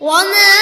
وما